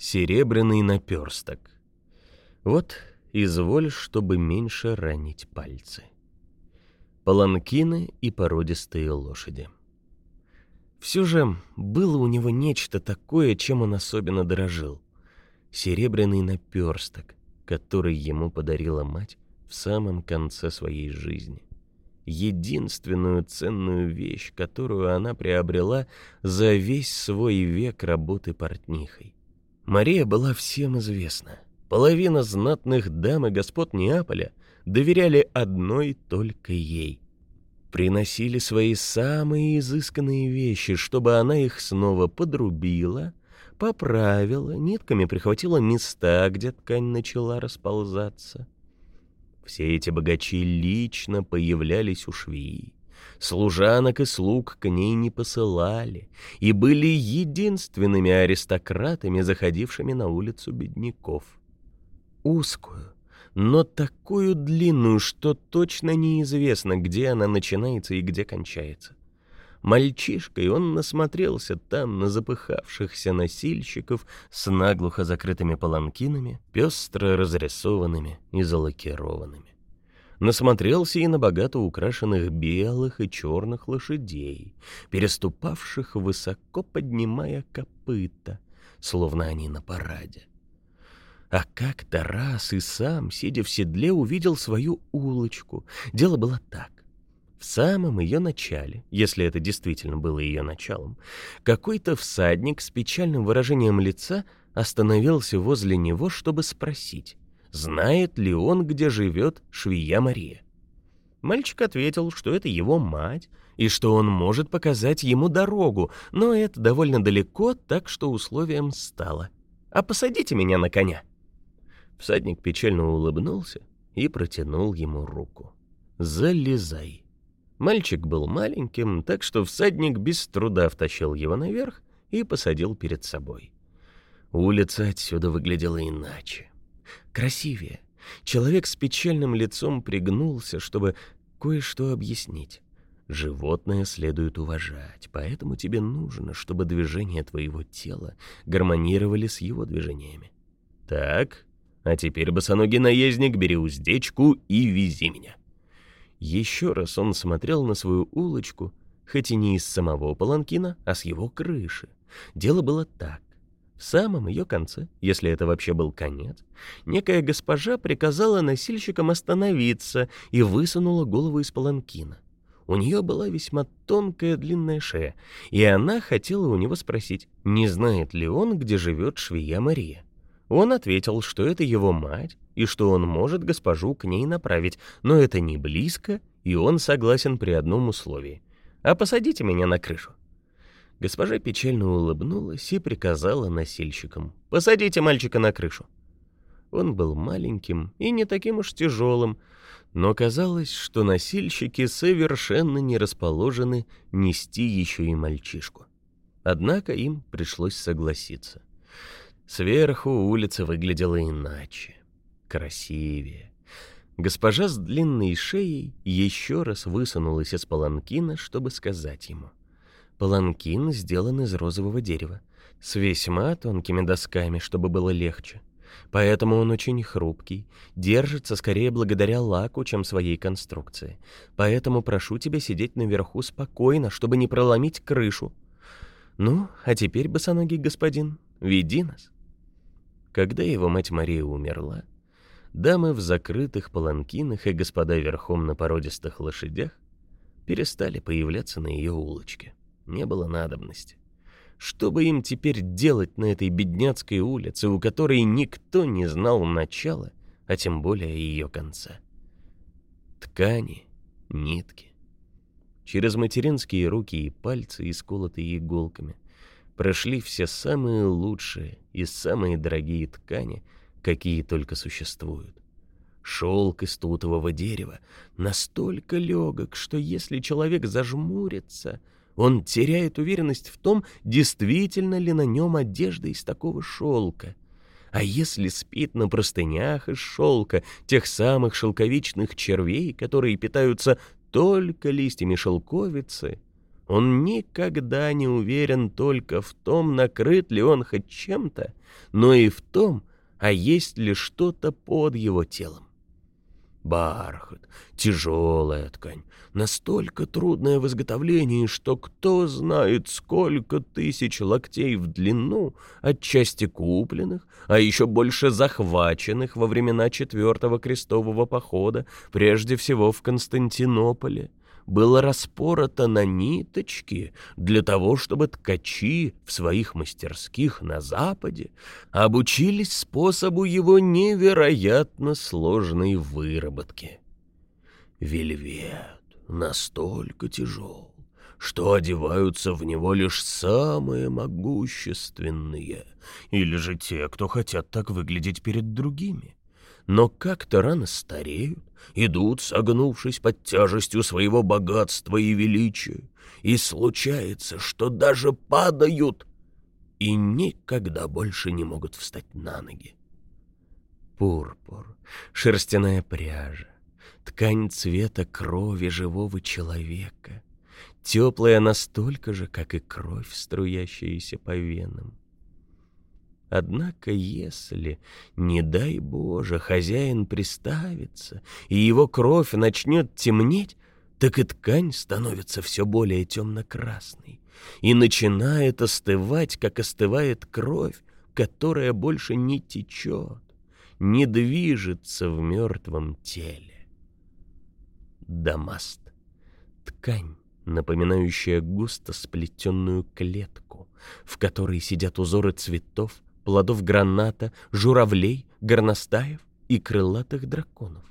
Серебряный наперсток. Вот, изволь, чтобы меньше ранить пальцы. Паланкины и породистые лошади. Все же было у него нечто такое, чем он особенно дорожил. Серебряный наперсток, который ему подарила мать в самом конце своей жизни. Единственную ценную вещь, которую она приобрела за весь свой век работы портнихой. Мария была всем известна. Половина знатных дам и господ Неаполя доверяли одной только ей. Приносили свои самые изысканные вещи, чтобы она их снова подрубила, поправила, нитками прихватила места, где ткань начала расползаться. Все эти богачи лично появлялись у швеи. Служанок и слуг к ней не посылали и были единственными аристократами, заходившими на улицу бедняков. Узкую, но такую длинную, что точно неизвестно, где она начинается и где кончается. Мальчишкой он насмотрелся там на запыхавшихся носильщиков с наглухо закрытыми паланкинами, пестро разрисованными и залакированными насмотрелся и на богато украшенных белых и черных лошадей, переступавших высоко поднимая копыта, словно они на параде. А как-то раз и сам, сидя в седле, увидел свою улочку. Дело было так. В самом ее начале, если это действительно было ее началом, какой-то всадник с печальным выражением лица остановился возле него, чтобы спросить, знает ли он, где живет швея Мария. Мальчик ответил, что это его мать, и что он может показать ему дорогу, но это довольно далеко, так что условием стало. «А посадите меня на коня». Всадник печально улыбнулся и протянул ему руку. «Залезай». Мальчик был маленьким, так что всадник без труда втащил его наверх и посадил перед собой. Улица отсюда выглядела иначе красивее. Человек с печальным лицом пригнулся, чтобы кое-что объяснить. Животное следует уважать, поэтому тебе нужно, чтобы движения твоего тела гармонировали с его движениями. Так, а теперь, босоногий наездник, бери уздечку и вези меня. Еще раз он смотрел на свою улочку, хоть и не из самого паланкина, а с его крыши. Дело было так. В самом ее конце, если это вообще был конец, некая госпожа приказала носильщикам остановиться и высунула голову из паланкина. У нее была весьма тонкая длинная шея, и она хотела у него спросить, не знает ли он, где живет швея Мария. Он ответил, что это его мать, и что он может госпожу к ней направить, но это не близко, и он согласен при одном условии. «А посадите меня на крышу». Госпожа печально улыбнулась и приказала носильщикам «Посадите мальчика на крышу». Он был маленьким и не таким уж тяжелым, но казалось, что носильщики совершенно не расположены нести еще и мальчишку. Однако им пришлось согласиться. Сверху улица выглядела иначе, красивее. Госпожа с длинной шеей еще раз высунулась из паланкина, чтобы сказать ему. Паланкин сделан из розового дерева, с весьма тонкими досками, чтобы было легче. Поэтому он очень хрупкий, держится скорее благодаря лаку, чем своей конструкции. Поэтому прошу тебя сидеть наверху спокойно, чтобы не проломить крышу. Ну, а теперь, босоногий господин, веди нас. Когда его мать Мария умерла, дамы в закрытых паланкинах и господа верхом на породистых лошадях перестали появляться на ее улочке не было надобности. Что бы им теперь делать на этой бедняцкой улице, у которой никто не знал начала, а тем более ее конца? Ткани, нитки. Через материнские руки и пальцы, исколотые иголками, прошли все самые лучшие и самые дорогие ткани, какие только существуют. Шелк из тутового дерева настолько легок, что если человек зажмурится — он теряет уверенность в том, действительно ли на нем одежда из такого шелка. А если спит на простынях из шелка, тех самых шелковичных червей, которые питаются только листьями шелковицы, Он никогда не уверен только в том, накрыт ли он хоть чем-то, но и в том, а есть ли что-то под его телом. Бархат, тяжелая ткань, настолько трудная в изготовлении, что кто знает, сколько тысяч локтей в длину, отчасти купленных, а еще больше захваченных во времена Четвертого крестового похода, прежде всего в Константинополе было распорото на ниточки для того, чтобы ткачи в своих мастерских на Западе обучились способу его невероятно сложной выработки. Вельвет настолько тяжел, что одеваются в него лишь самые могущественные, или же те, кто хотят так выглядеть перед другими но как-то рано стареют, идут, согнувшись под тяжестью своего богатства и величия, и случается, что даже падают и никогда больше не могут встать на ноги. Пурпур, шерстяная пряжа, ткань цвета крови живого человека, теплая настолько же, как и кровь, струящаяся по венам. Однако если, не дай Боже, хозяин приставится, и его кровь начнет темнеть, так и ткань становится все более темно-красной и начинает остывать, как остывает кровь, которая больше не течет, не движется в мертвом теле. Дамаст — ткань, напоминающая густо сплетенную клетку, в которой сидят узоры цветов, плодов граната, журавлей, горностаев и крылатых драконов.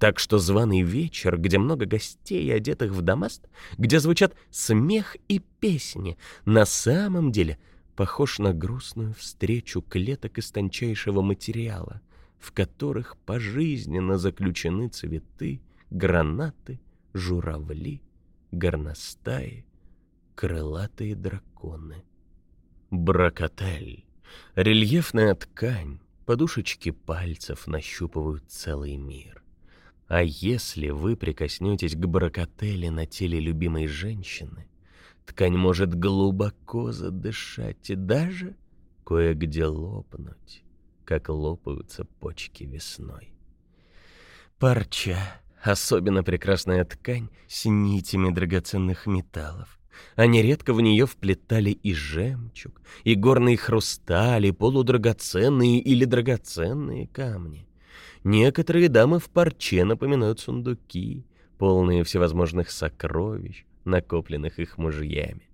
Так что званый вечер, где много гостей, одетых в дамаст, где звучат смех и песни, на самом деле похож на грустную встречу клеток из тончайшего материала, в которых пожизненно заключены цветы, гранаты, журавли, горностаи, крылатые драконы. Бракотель Рельефная ткань, подушечки пальцев нащупывают целый мир. А если вы прикоснетесь к баракотеле на теле любимой женщины, ткань может глубоко задышать и даже кое-где лопнуть, как лопаются почки весной. Парча — особенно прекрасная ткань с нитями драгоценных металлов, они редко в нее вплетали и жемчуг, и горные хрустали, полудрагоценные или драгоценные камни. Некоторые дамы в парче напоминают сундуки, полные всевозможных сокровищ, накопленных их мужьями.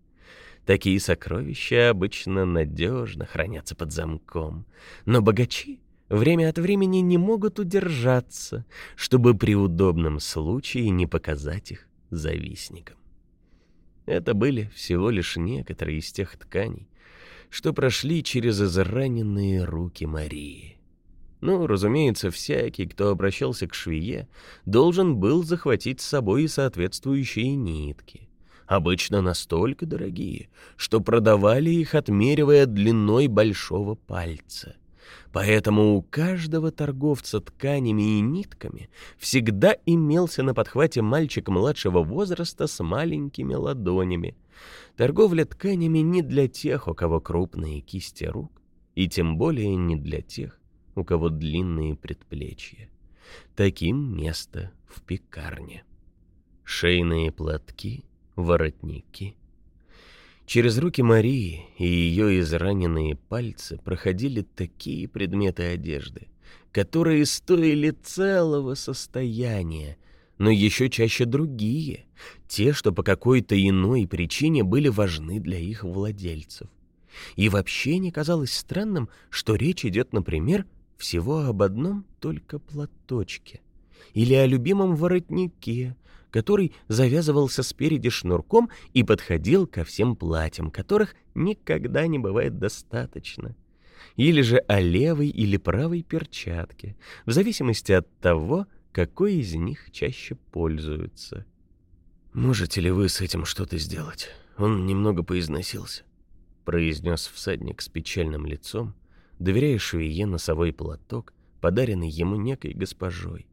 Такие сокровища обычно надежно хранятся под замком, но богачи время от времени не могут удержаться, чтобы при удобном случае не показать их завистникам. Это были всего лишь некоторые из тех тканей, что прошли через израненные руки Марии. Ну, разумеется, всякий, кто обращался к швее, должен был захватить с собой соответствующие нитки. Обычно настолько дорогие, что продавали их, отмеривая длиной большого пальца. Поэтому у каждого торговца тканями и нитками всегда имелся на подхвате мальчик младшего возраста с маленькими ладонями. Торговля тканями не для тех, у кого крупные кисти рук, и тем более не для тех, у кого длинные предплечья. Таким место в пекарне. Шейные платки, воротники, Через руки Марии и ее израненные пальцы проходили такие предметы одежды, которые стоили целого состояния, но еще чаще другие, те, что по какой-то иной причине были важны для их владельцев. И вообще не казалось странным, что речь идет, например, всего об одном только платочке или о любимом воротнике, который завязывался спереди шнурком и подходил ко всем платьям, которых никогда не бывает достаточно. Или же о левой или правой перчатке, в зависимости от того, какой из них чаще пользуются. «Можете ли вы с этим что-то сделать? Он немного поизносился», — произнес всадник с печальным лицом, доверяя швее носовой платок, подаренный ему некой госпожой.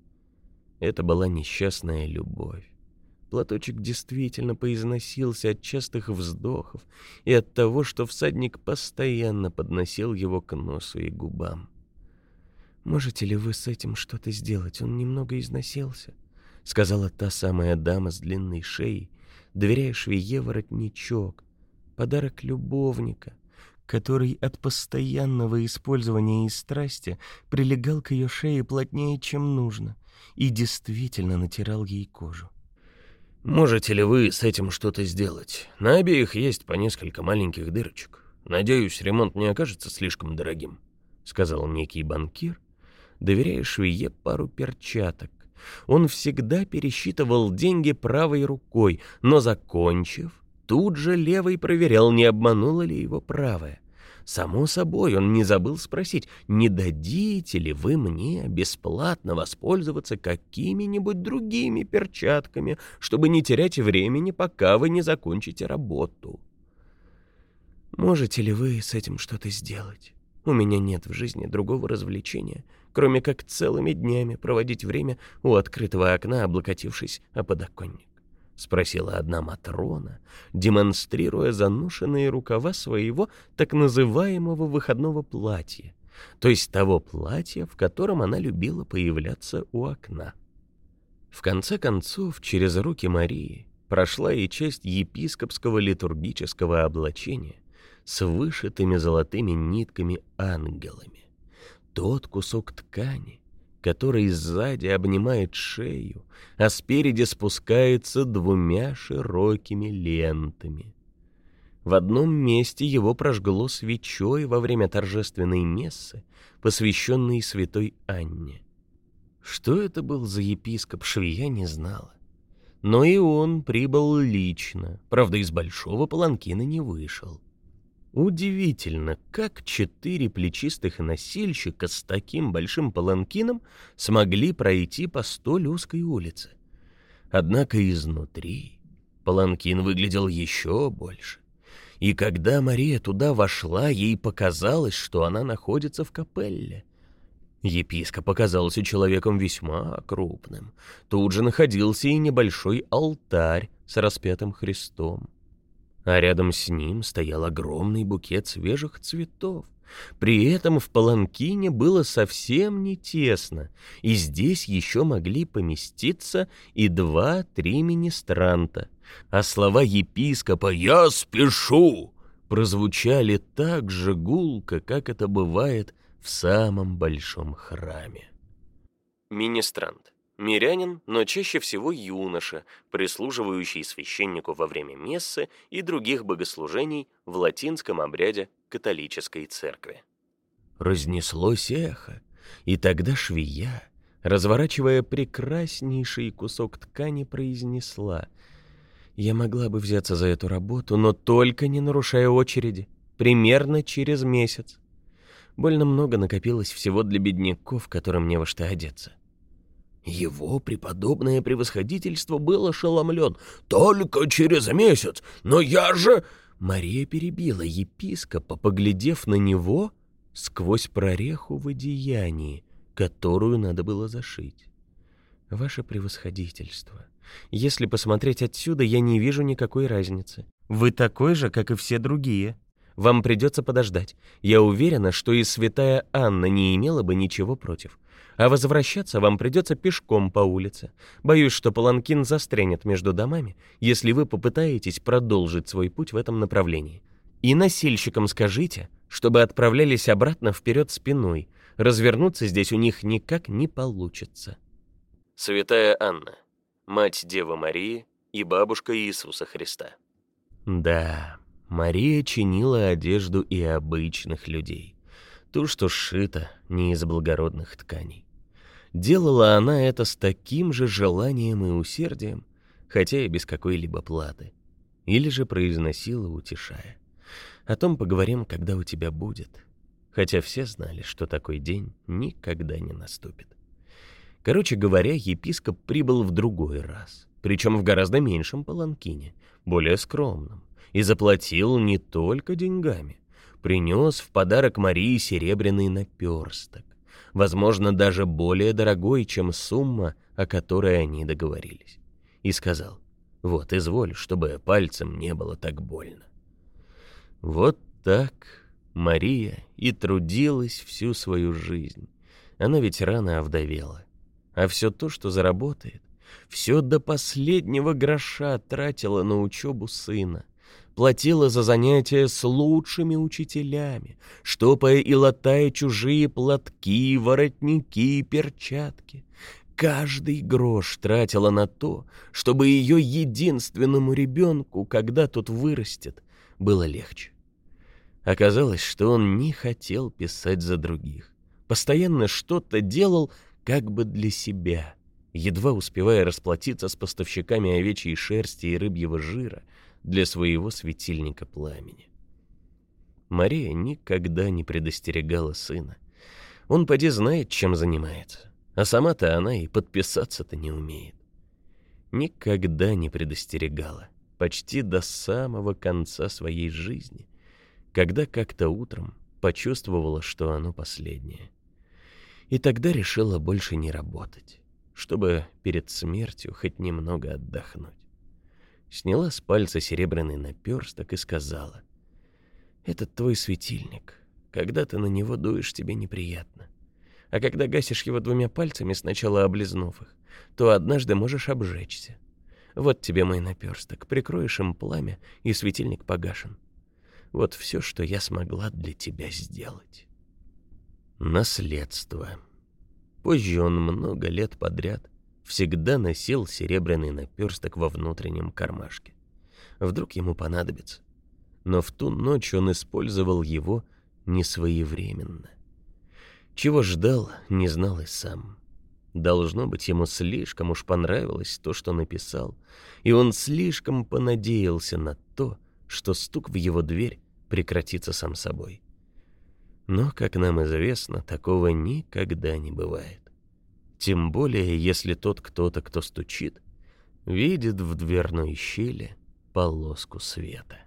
Это была несчастная любовь. Платочек действительно поизносился от частых вздохов и от того, что всадник постоянно подносил его к носу и губам. «Можете ли вы с этим что-то сделать? Он немного износился», — сказала та самая дама с длинной шеей, доверяя швее воротничок, подарок любовника, который от постоянного использования и страсти прилегал к ее шее плотнее, чем нужно, и действительно натирал ей кожу. «Можете ли вы с этим что-то сделать? На обеих есть по несколько маленьких дырочек. Надеюсь, ремонт не окажется слишком дорогим», — сказал некий банкир, доверяя швее пару перчаток. Он всегда пересчитывал деньги правой рукой, но, закончив, тут же левой проверял, не обманула ли его правая. Само собой, он не забыл спросить, не дадите ли вы мне бесплатно воспользоваться какими-нибудь другими перчатками, чтобы не терять времени, пока вы не закончите работу. Можете ли вы с этим что-то сделать? У меня нет в жизни другого развлечения, кроме как целыми днями проводить время у открытого окна, облокотившись о подоконник. — спросила одна Матрона, демонстрируя заношенные рукава своего так называемого выходного платья, то есть того платья, в котором она любила появляться у окна. В конце концов, через руки Марии прошла и часть епископского литургического облачения с вышитыми золотыми нитками ангелами. Тот кусок ткани, который сзади обнимает шею, а спереди спускается двумя широкими лентами. В одном месте его прожгло свечой во время торжественной мессы, посвященной святой Анне. Что это был за епископ, швея не знала. Но и он прибыл лично, правда, из большого паланкина не вышел. Удивительно, как четыре плечистых носильщика с таким большим паланкином смогли пройти по столь узкой улице. Однако изнутри паланкин выглядел еще больше. И когда Мария туда вошла, ей показалось, что она находится в капелле. Епископ оказался человеком весьма крупным. Тут же находился и небольшой алтарь с распятым Христом а рядом с ним стоял огромный букет свежих цветов. При этом в паланкине было совсем не тесно, и здесь еще могли поместиться и два-три министранта. А слова епископа «Я спешу!» прозвучали так же гулко, как это бывает в самом большом храме. Министрант Мирянин, но чаще всего юноша, прислуживающий священнику во время мессы и других богослужений в латинском обряде католической церкви. Разнеслось эхо, и тогда швея, разворачивая прекраснейший кусок ткани, произнесла «Я могла бы взяться за эту работу, но только не нарушая очереди, примерно через месяц. Больно много накопилось всего для бедняков, которым не во что одеться». Его преподобное превосходительство был ошеломлен. «Только через месяц! Но я же...» Мария перебила епископа, поглядев на него сквозь прореху в одеянии, которую надо было зашить. «Ваше превосходительство, если посмотреть отсюда, я не вижу никакой разницы. Вы такой же, как и все другие. Вам придется подождать. Я уверена, что и святая Анна не имела бы ничего против а возвращаться вам придется пешком по улице. Боюсь, что паланкин застрянет между домами, если вы попытаетесь продолжить свой путь в этом направлении. И носильщикам скажите, чтобы отправлялись обратно вперед спиной. Развернуться здесь у них никак не получится. Святая Анна, мать Девы Марии и бабушка Иисуса Христа. Да, Мария чинила одежду и обычных людей. Ту, что сшита не из благородных тканей. Делала она это с таким же желанием и усердием, хотя и без какой-либо платы. Или же произносила, утешая. О том поговорим, когда у тебя будет. Хотя все знали, что такой день никогда не наступит. Короче говоря, епископ прибыл в другой раз, причем в гораздо меньшем паланкине, более скромном, и заплатил не только деньгами. Принес в подарок Марии серебряный наперсток возможно, даже более дорогой, чем сумма, о которой они договорились. И сказал, Вот, изволь, чтобы пальцем не было так больно. Вот так Мария и трудилась всю свою жизнь. Она ведь рано овдовела. А все то, что заработает, все до последнего гроша тратила на учебу сына. Платила за занятия с лучшими учителями, штопая и латая чужие платки, воротники, перчатки. Каждый грош тратила на то, чтобы ее единственному ребенку, когда тот вырастет, было легче. Оказалось, что он не хотел писать за других. Постоянно что-то делал как бы для себя, едва успевая расплатиться с поставщиками овечьей шерсти и рыбьего жира для своего светильника пламени. Мария никогда не предостерегала сына. Он поди знает, чем занимается. А сама-то она и подписаться-то не умеет. Никогда не предостерегала, почти до самого конца своей жизни, когда как-то утром почувствовала, что оно последнее. И тогда решила больше не работать, чтобы перед смертью хоть немного отдохнуть. Сняла с пальца серебряный наперсток и сказала, «Этот твой светильник. Когда ты на него дуешь, тебе неприятно а когда гасишь его двумя пальцами, сначала облизнув их, то однажды можешь обжечься. Вот тебе мой наперсток, прикроешь им пламя, и светильник погашен. Вот все, что я смогла для тебя сделать. Наследство. Позже он много лет подряд всегда носил серебряный наперсток во внутреннем кармашке. Вдруг ему понадобится. Но в ту ночь он использовал его несвоевременно. Чего ждал, не знал и сам. Должно быть, ему слишком уж понравилось то, что написал, и он слишком понадеялся на то, что стук в его дверь прекратится сам собой. Но, как нам известно, такого никогда не бывает. Тем более, если тот кто-то, кто стучит, видит в дверной щели полоску света.